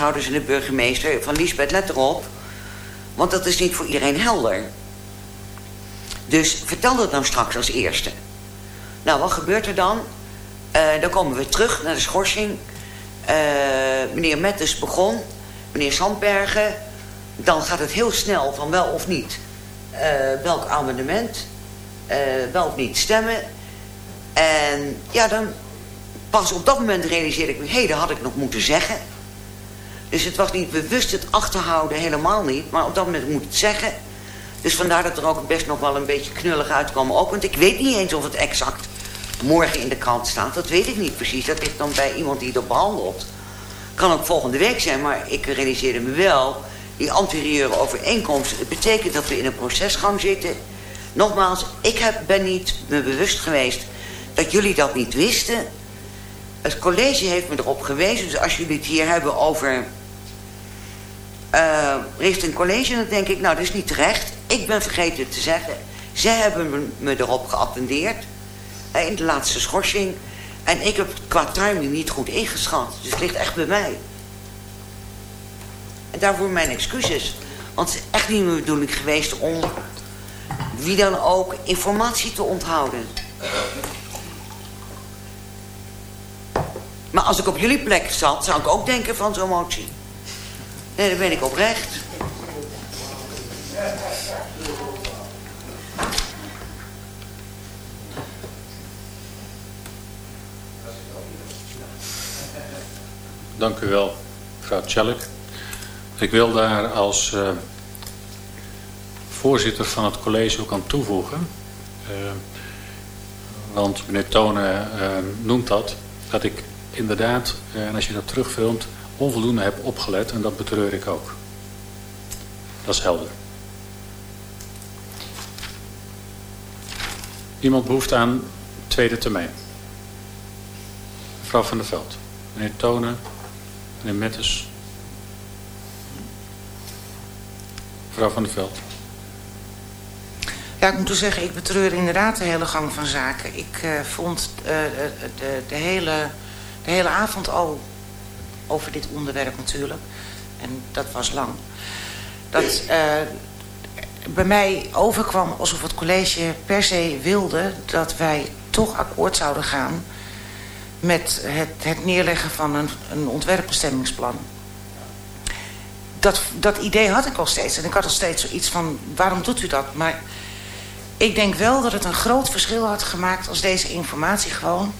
wethouders en de burgemeester... van Liesbeth, let erop. Want dat is niet voor iedereen helder. Dus vertel dat nou straks als eerste. Nou, wat gebeurt er dan? Uh, dan komen we terug naar de schorsing. Uh, meneer Mettes begon. Meneer Sandbergen. Dan gaat het heel snel van wel of niet. Uh, welk amendement. wel of niet stemmen. En ja, dan pas op dat moment realiseerde ik me... hé, hey, dat had ik nog moeten zeggen. Dus het was niet bewust het achterhouden, helemaal niet. Maar op dat moment moet het zeggen. Dus vandaar dat er ook best nog wel een beetje knullig uitkwam ook. Want ik weet niet eens of het exact morgen in de krant staat. Dat weet ik niet precies. Dat ligt dan bij iemand die dat behandelt. Kan ook volgende week zijn, maar ik realiseerde me wel... die anterieure overeenkomst. Het betekent dat we in een procesgang zitten. Nogmaals, ik heb, ben niet me bewust geweest dat jullie dat niet wisten. Het college heeft me erop gewezen. Dus als jullie het hier hebben over... Uh, een college, dan denk ik, nou, dat is niet terecht. Ik ben vergeten te zeggen. Zij hebben me erop geattendeerd. Eh, in de laatste schorsing. En ik heb het qua timing niet goed ingeschat. Dus het ligt echt bij mij. En daarvoor mijn excuses. Want het is echt niet mijn bedoeling geweest om wie dan ook informatie te onthouden. Maar als ik op jullie plek zat, zou ik ook denken van zo'n motie. Nee, dan ben ik oprecht. Dank u wel, mevrouw Tjellik. Ik wil daar als uh, voorzitter van het college ook aan toevoegen. Uh, want meneer Tonen uh, noemt dat, dat ik inderdaad, en als je dat terugfilmt, onvoldoende heb opgelet. En dat betreur ik ook. Dat is helder. Iemand behoeft aan tweede termijn. Mevrouw van der Veld. Meneer Tonen. Meneer Mettes. Mevrouw van der Veld. Ja, ik moet dus zeggen, ik betreur inderdaad de hele gang van zaken. Ik uh, vond uh, de, de, hele, de hele avond al over dit onderwerp natuurlijk. En dat was lang. Dat uh, bij mij overkwam alsof het college per se wilde dat wij toch akkoord zouden gaan met het, het neerleggen van een, een ontwerpbestemmingsplan. Dat, dat idee had ik al steeds. En ik had al steeds zoiets van, waarom doet u dat? Maar ik denk wel dat het een groot verschil had gemaakt... als deze informatie gewoon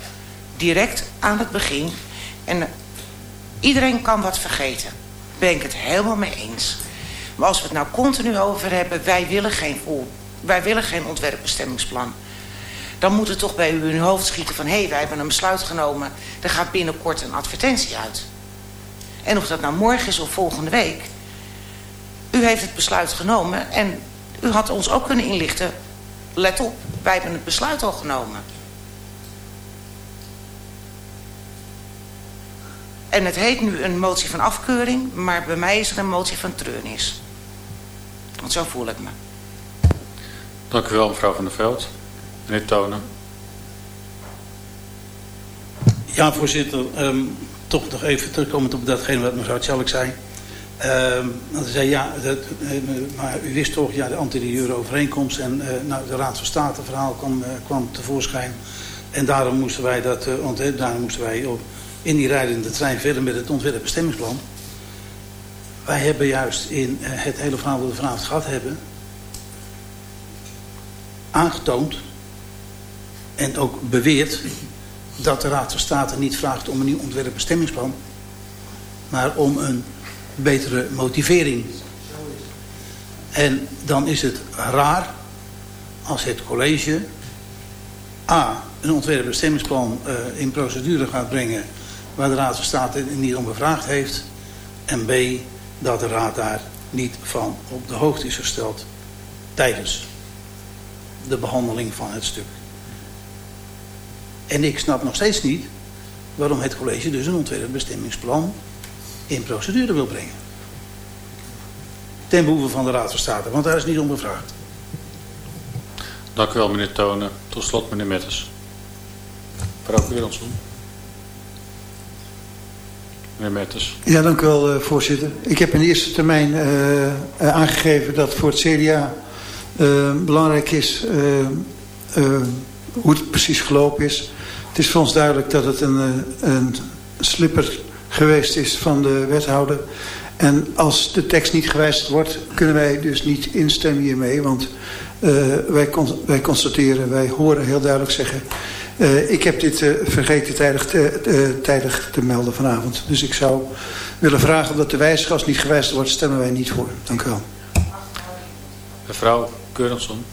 direct aan het begin... en iedereen kan wat vergeten. Daar ben ik het helemaal mee eens. Maar als we het nou continu over hebben... wij willen geen, wij willen geen ontwerpbestemmingsplan dan moet het toch bij u in uw hoofd schieten van... hé, hey, wij hebben een besluit genomen, er gaat binnenkort een advertentie uit. En of dat nou morgen is of volgende week... u heeft het besluit genomen en u had ons ook kunnen inlichten... let op, wij hebben het besluit al genomen. En het heet nu een motie van afkeuring... maar bij mij is er een motie van treurnis. Want zo voel ik me. Dank u wel, mevrouw Van der Veld. Meneer Tonen. Ja, voorzitter. Um, toch nog even terugkomend op datgene wat mevrouw Tjallik zei. Um, zei ja, dat, uh, maar u wist toch, ja, de anterieure overeenkomst en uh, nou, de Raad van State verhaal kwam, uh, kwam tevoorschijn. En daarom moesten wij, dat, uh, daarom moesten wij op, in die rijdende trein verder met het ontwerpbestemmingsplan. Wij hebben juist in het hele verhaal dat we vanavond gehad hebben... aangetoond en ook beweert dat de Raad van State niet vraagt om een nieuw ontwerpbestemmingsplan, maar om een betere motivering. En dan is het raar als het college A, een ontwerpbestemmingsplan uh, in procedure gaat brengen waar de Raad van State niet om gevraagd heeft en B, dat de Raad daar niet van op de hoogte is gesteld tijdens de behandeling van het stuk. En ik snap nog steeds niet waarom het college dus een ontwerpbestemmingsplan in procedure wil brengen. Ten behoeve van de Raad van State, want daar is niet om gevraagd. Dank u wel, meneer Tonen. Tot slot, meneer Metters. Mevrouw Keuransson. Ja, dank u wel, uh, voorzitter. Ik heb in de eerste termijn uh, aangegeven dat voor het CDA belangrijk is hoe het precies gelopen is. Het is voor ons duidelijk dat het een, een slipper geweest is van de wethouder. En als de tekst niet gewijzigd wordt, kunnen wij dus niet instemmen hiermee. Want wij, wij constateren, wij horen heel duidelijk zeggen... Uh, ik heb dit uh, vergeten tijdig te, uh, tijdig te melden vanavond. Dus ik zou willen vragen dat de wijziging als niet gewijzigd wordt, stemmen wij niet voor. Dank u wel. Mevrouw Keurensson.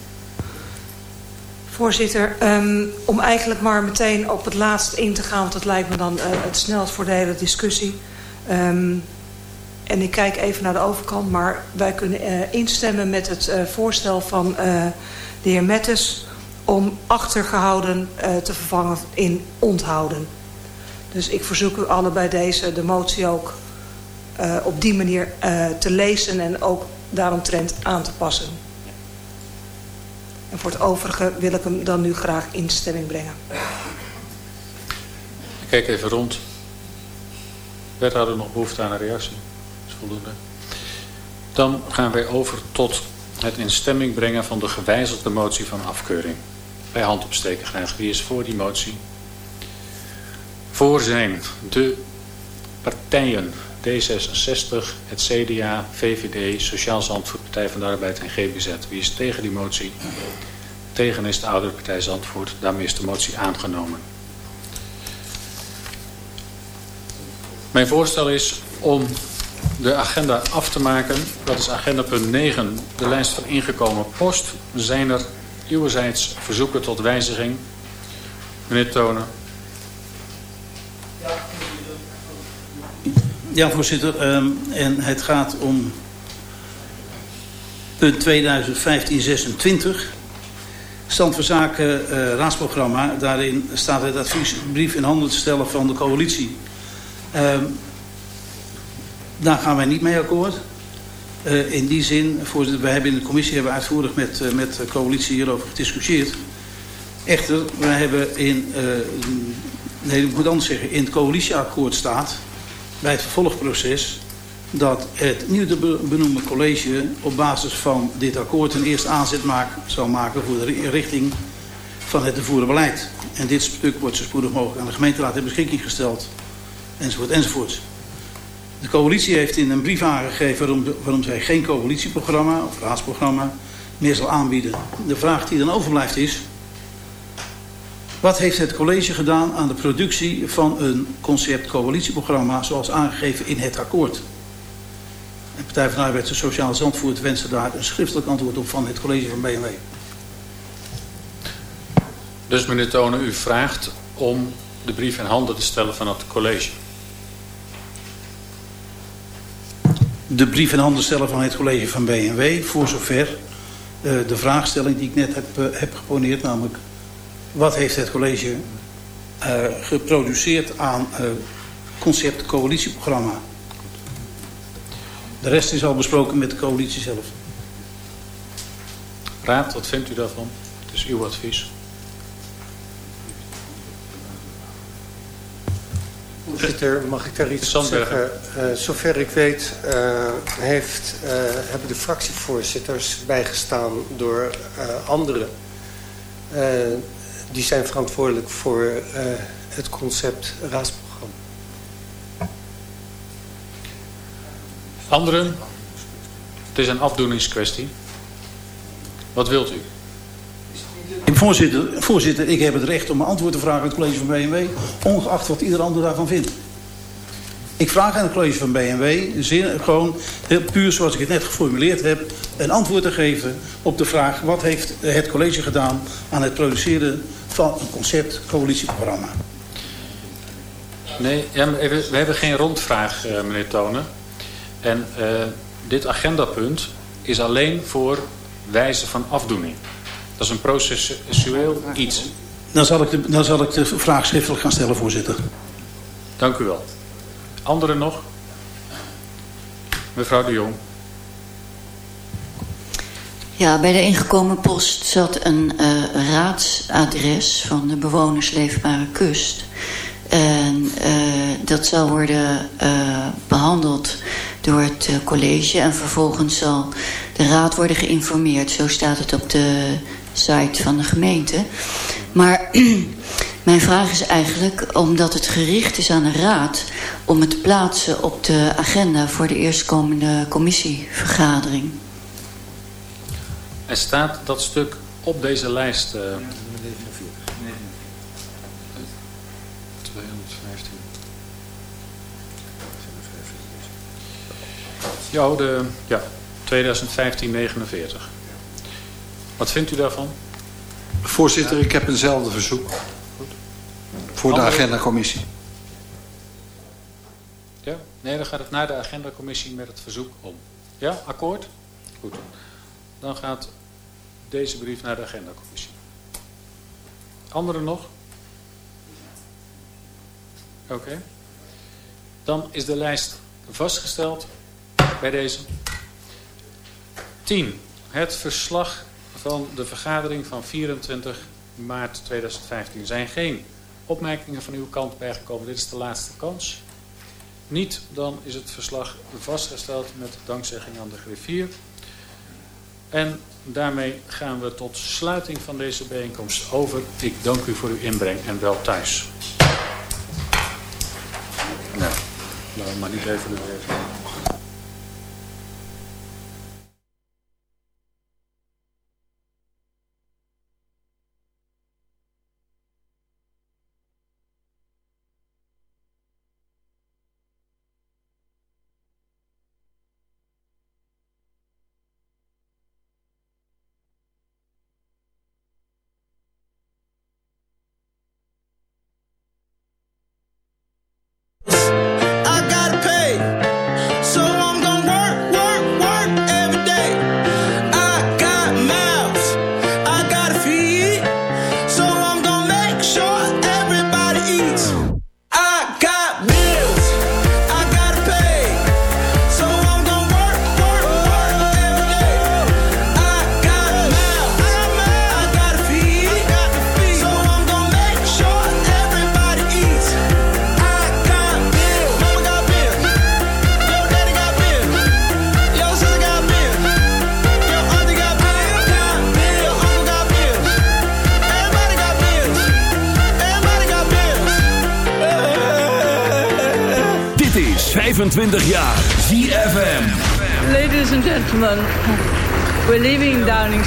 Voorzitter, um, om eigenlijk maar meteen op het laatst in te gaan, want dat lijkt me dan het snelst voor de hele discussie. Um, en ik kijk even naar de overkant, maar wij kunnen instemmen met het voorstel van de heer Mettes om achtergehouden uh, te vervangen in onthouden. Dus ik verzoek u alle bij deze de motie ook uh, op die manier uh, te lezen en ook daaromtrent aan te passen. En voor het overige wil ik hem dan nu graag in stemming brengen. Ik kijk even rond. Wethouder nog behoefte aan een reactie? Dat is voldoende. Dan gaan wij over tot het in stemming brengen van de gewijzigde motie van afkeuring bij hand opsteken graag. Wie is voor die motie? Voor zijn de partijen D66, het CDA, VVD, Sociaal Zandvoort, Partij van de Arbeid en GBZ. Wie is tegen die motie? Tegen is de oudere partij Zandvoort. Daarmee is de motie aangenomen. Mijn voorstel is om de agenda af te maken. Dat is agenda punt 9, de lijst van ingekomen post. Zijn er uwerzijds verzoeken tot wijziging. Meneer Tonen. Ja, voorzitter. Um, en het gaat om punt 2015-26. Stand van zaken uh, raadsprogramma. Daarin staat het adviesbrief in handen te stellen van de coalitie. Um, daar gaan wij niet mee akkoord. Uh, in die zin, voorzitter, wij hebben in de commissie hebben uitvoerig met, uh, met de coalitie hierover gediscussieerd. Echter, wij hebben in, uh, nee, ik moet anders zeggen, in het coalitieakkoord staat, bij het vervolgproces, dat het nieuw te benoemen college op basis van dit akkoord een eerste aanzet zal maken voor de richting van het te voeren beleid. En dit stuk wordt zo spoedig mogelijk aan de gemeenteraad ter beschikking gesteld, enzovoort, enzovoort. De coalitie heeft in een brief aangegeven waarom, zij geen coalitieprogramma of raadsprogramma meer zal aanbieden. De vraag die dan overblijft is... Wat heeft het college gedaan aan de productie van een concept coalitieprogramma zoals aangegeven in het akkoord? De Partij van de Arbeid en Sociale Zandvoort wensen daar een schriftelijk antwoord op van het college van BMW. Dus meneer Tonen, u vraagt om de brief in handen te stellen van het college. De brief in handen stellen van het college van BMW. Voor zover uh, de vraagstelling die ik net heb, uh, heb geponeerd. Namelijk, wat heeft het college uh, geproduceerd aan concept coalitieprogramma? De rest is al besproken met de coalitie zelf. Raad, wat vindt u daarvan? Het is uw advies. Voorzitter, mag ik daar iets van zeggen? Uh, zover ik weet uh, heeft, uh, hebben de fractievoorzitters bijgestaan door anderen. die zijn verantwoordelijk voor het concept raadsprogramma. Anderen? Het is een afdoeningskwestie. Wat wilt u? Voorzitter, voorzitter, ik heb het recht om een antwoord te vragen aan het college van BMW, ongeacht wat ieder ander daarvan vindt. Ik vraag aan het college van BMW, gewoon heel puur zoals ik het net geformuleerd heb, een antwoord te geven op de vraag wat heeft het college gedaan aan het produceren van een concept coalitieprogramma. Nee, ja, even, we hebben geen rondvraag, uh, meneer Tonen. En uh, dit agendapunt is alleen voor wijze van afdoening. Dat is een processueel iets. Dan zal ik de, dan zal ik de vraag schriftelijk gaan stellen, voorzitter. Dank u wel. Anderen nog? Mevrouw de Jong. Ja, bij de ingekomen post zat een uh, raadsadres van de bewoners Leefbare Kust. En En dat zal worden behandeld door het college. En vervolgens zal de raad worden geïnformeerd. Zo staat het op de site van de gemeente. Maar mijn vraag is eigenlijk, omdat het gericht is aan de raad... om het te plaatsen op de agenda voor de eerstkomende commissievergadering. Er staat dat stuk op deze lijst... Uh, 215. Ja, de, ja 2015-49. Wat vindt u daarvan? Voorzitter, ik heb eenzelfde verzoek. Goed. Voor de agendacommissie. Ja? Nee, dan gaat het naar de agendacommissie met het verzoek om. Ja, akkoord? Goed. Dan gaat deze brief naar de agendacommissie. Anderen nog? Oké. Dan is de lijst vastgesteld bij deze. 10. Het verslag van de vergadering van 24 maart 2015. Er zijn geen opmerkingen van uw kant bijgekomen. Dit is de laatste kans. Niet, dan is het verslag vastgesteld met dankzegging aan de griffier. En daarmee gaan we tot sluiting van deze bijeenkomst over. Ik dank u voor uw inbreng en wel thuis. Nou, maar niet even de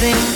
dancing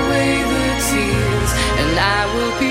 I will be